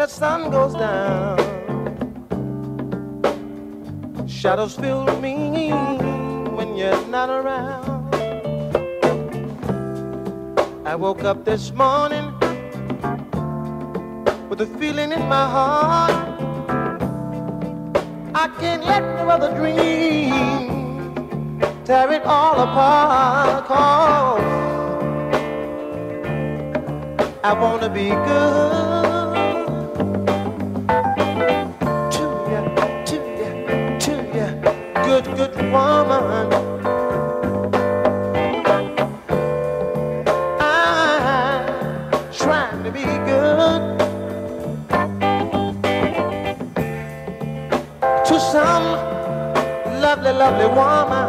the sun goes down. Shadows fill me when you're not around. I woke up this morning with a feeling in my heart. I can't let no other dream tear it all apart. Cause I wanna be good good, good woman. I'm to be good to some lovely, lovely woman.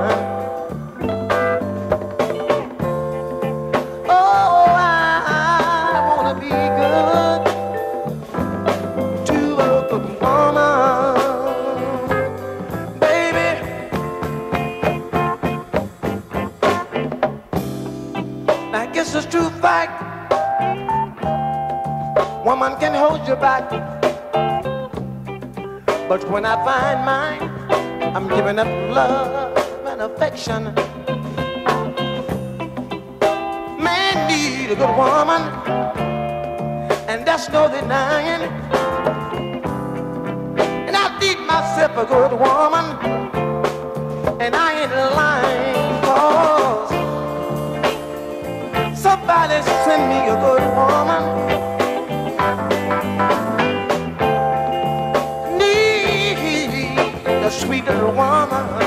It's true fact. Woman can hold you back, but when I find mine, I'm giving up love and affection. Man need a good woman, and that's no denying. And I need myself a good woman, and I ain't lying, somebody send me a good woman. Need a sweet little woman.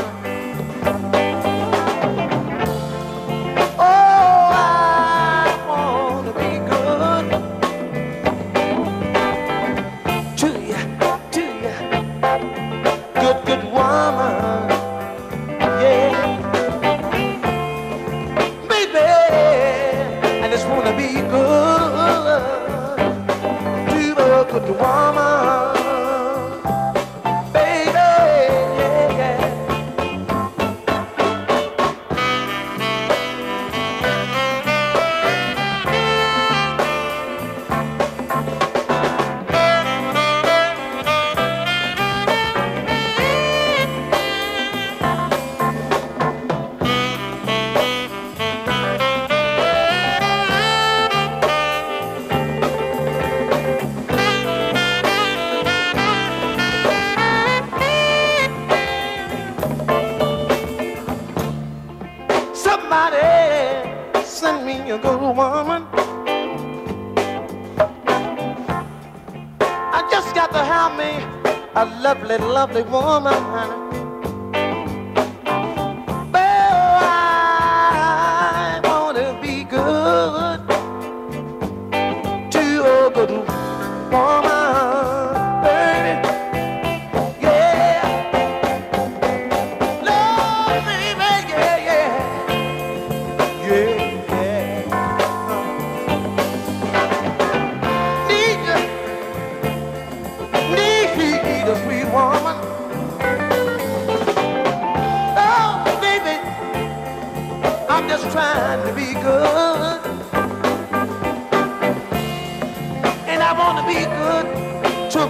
To a good Send me a good woman. I just got to have me a lovely, lovely woman. Be good to a good woman,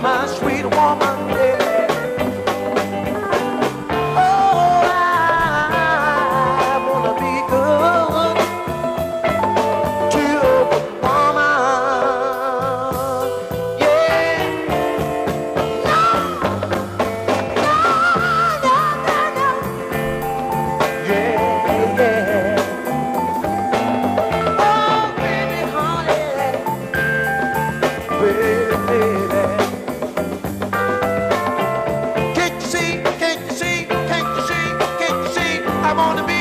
My sweet woman. Come on the me.